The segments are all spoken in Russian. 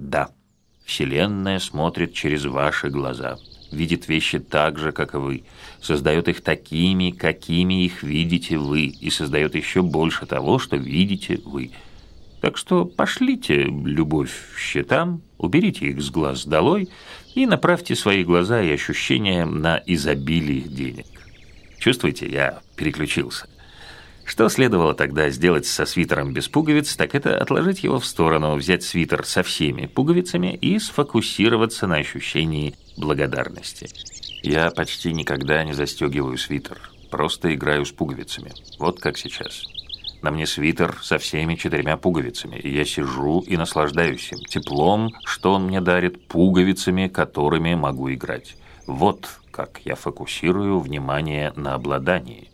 Да, Вселенная смотрит через ваши глаза, видит вещи так же, как и вы, создает их такими, какими их видите вы, и создает еще больше того, что видите вы. Так что пошлите любовь счетам, уберите их с глаз долой и направьте свои глаза и ощущения на изобилие денег. Чувствуете, я переключился. Что следовало тогда сделать со свитером без пуговиц, так это отложить его в сторону, взять свитер со всеми пуговицами и сфокусироваться на ощущении благодарности. Я почти никогда не застегиваю свитер, просто играю с пуговицами. Вот как сейчас. На мне свитер со всеми четырьмя пуговицами, и я сижу и наслаждаюсь им, теплом, что он мне дарит, пуговицами, которыми могу играть. Вот как я фокусирую внимание на обладании.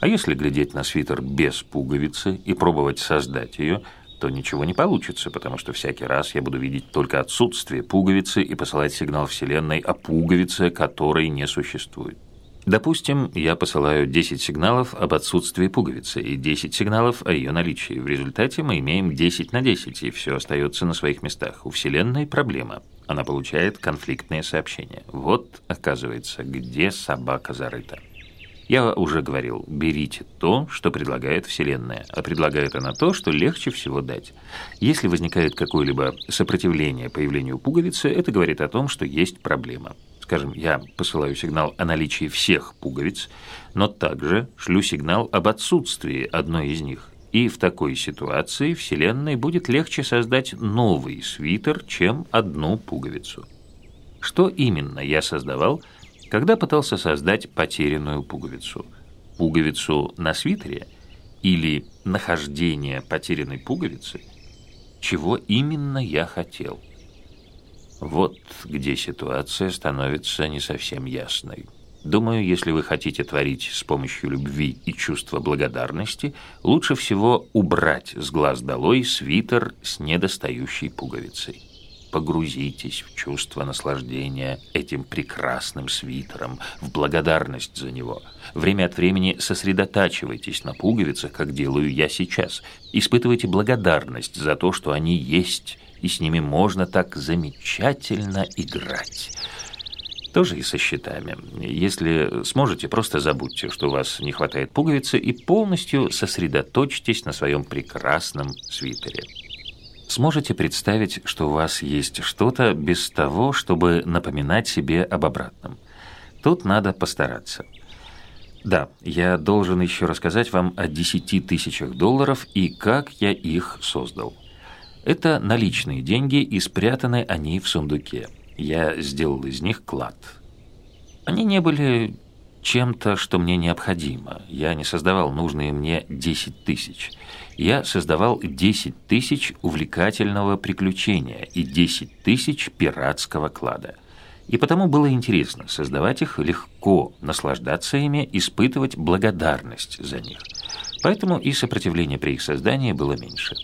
А если глядеть на свитер без пуговицы и пробовать создать ее, то ничего не получится, потому что всякий раз я буду видеть только отсутствие пуговицы и посылать сигнал Вселенной о пуговице, которой не существует. Допустим, я посылаю 10 сигналов об отсутствии пуговицы и 10 сигналов о ее наличии. В результате мы имеем 10 на 10, и все остается на своих местах. У Вселенной проблема. Она получает конфликтные сообщения. Вот, оказывается, где собака зарыта. Я уже говорил, берите то, что предлагает Вселенная, а предлагает она то, что легче всего дать. Если возникает какое-либо сопротивление появлению пуговицы, это говорит о том, что есть проблема. Скажем, я посылаю сигнал о наличии всех пуговиц, но также шлю сигнал об отсутствии одной из них. И в такой ситуации Вселенной будет легче создать новый свитер, чем одну пуговицу. Что именно я создавал – когда пытался создать потерянную пуговицу. Пуговицу на свитере или нахождение потерянной пуговицы, чего именно я хотел. Вот где ситуация становится не совсем ясной. Думаю, если вы хотите творить с помощью любви и чувства благодарности, лучше всего убрать с глаз долой свитер с недостающей пуговицей погрузитесь в чувство наслаждения этим прекрасным свитером, в благодарность за него. Время от времени сосредотачивайтесь на пуговицах, как делаю я сейчас. Испытывайте благодарность за то, что они есть, и с ними можно так замечательно играть. Тоже и со счетами. Если сможете, просто забудьте, что у вас не хватает пуговицы, и полностью сосредоточьтесь на своем прекрасном свитере. Сможете представить, что у вас есть что-то без того, чтобы напоминать себе об обратном. Тут надо постараться. Да, я должен еще рассказать вам о 10 тысячах долларов и как я их создал. Это наличные деньги, и спрятаны они в сундуке. Я сделал из них клад. Они не были чем-то, что мне необходимо. Я не создавал нужные мне 10 тысяч. Я создавал 10 тысяч увлекательного приключения и 10 тысяч пиратского клада. И потому было интересно создавать их легко, наслаждаться ими, испытывать благодарность за них. Поэтому и сопротивление при их создании было меньше.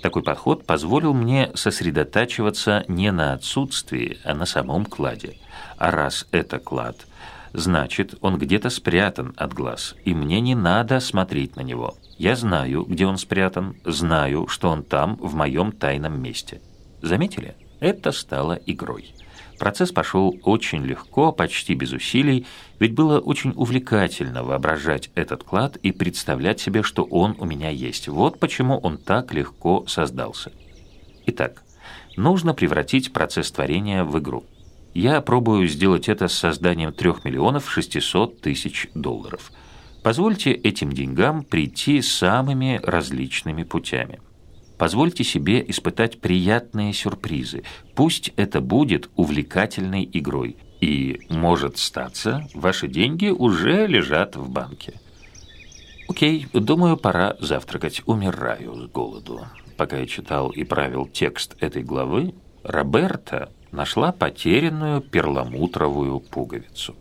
Такой подход позволил мне сосредотачиваться не на отсутствии, а на самом кладе. А раз это клад – Значит, он где-то спрятан от глаз, и мне не надо смотреть на него. Я знаю, где он спрятан, знаю, что он там, в моем тайном месте. Заметили? Это стало игрой. Процесс пошел очень легко, почти без усилий, ведь было очень увлекательно воображать этот клад и представлять себе, что он у меня есть. Вот почему он так легко создался. Итак, нужно превратить процесс творения в игру. Я пробую сделать это с созданием 3 миллионов 600 тысяч долларов. Позвольте этим деньгам прийти самыми различными путями. Позвольте себе испытать приятные сюрпризы. Пусть это будет увлекательной игрой. И, может статься, ваши деньги уже лежат в банке. Окей, думаю, пора завтракать. Умираю с голоду. Пока я читал и правил текст этой главы, Роберта нашла потерянную перламутровую пуговицу.